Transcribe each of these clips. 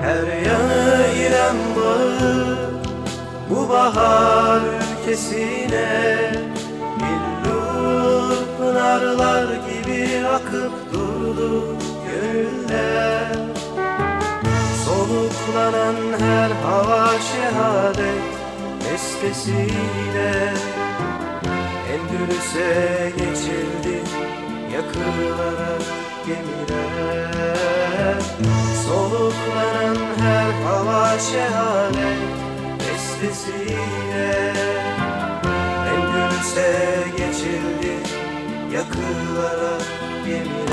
Her yanı İrem bağı Bu bahar ülkesine. Billur pınarlar gibi akıp durdu gönüller. Soluklanan her hava şehadet bestesiyle. Endülüs'e geçildi yakılarak gemiler Soluklanan her hava şehadet bestesiyle. Endülüs'e geçildi yakılarak gemiler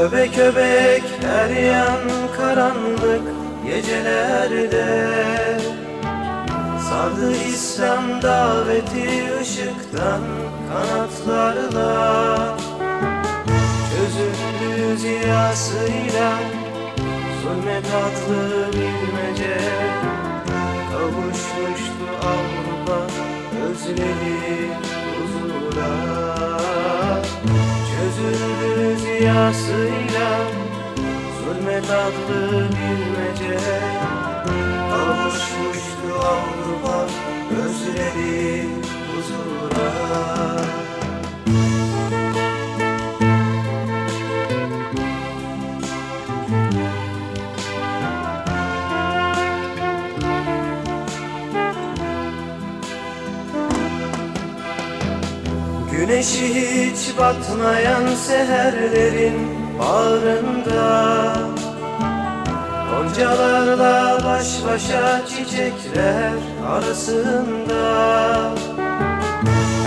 Öbek öbek her yan karanlık gecelerde. Sardı İslam daveti ışıktan kanatlarla. Çözüldü ziyasıyla zulmet adlı bilmece Kavuşmuştu Avrupa özledi Çözüldü ziyasıyla zulmet adlı bilmece Kavuşmuştu Avrupa özledi huzura Güneşi hiç batmayan seherlerin bağrında. Goncalarla baş başa çiçekler arasında.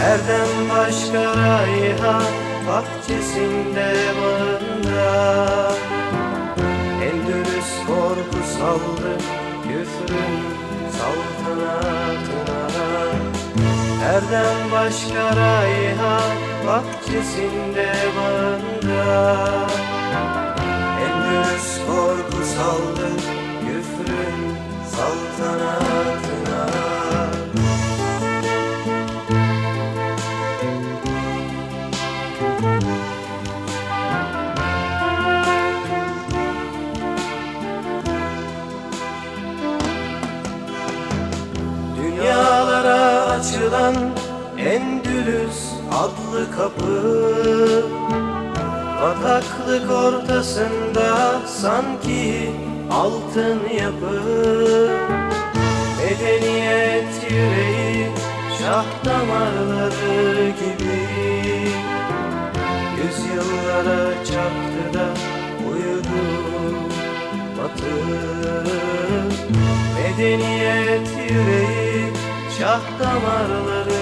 Erdem başka rayha bahçesinde bağında Erdem başka rayha bahçesinde bağında Endülüs korku saldı açılan Endülüs adlı kapı. Bataklık ortasında sanki altın yapı. Medeniyet yüreği şah damarları gibi. Yüzyıllara çaktı da uyudu batı. Medeniyet yüreği şah damarları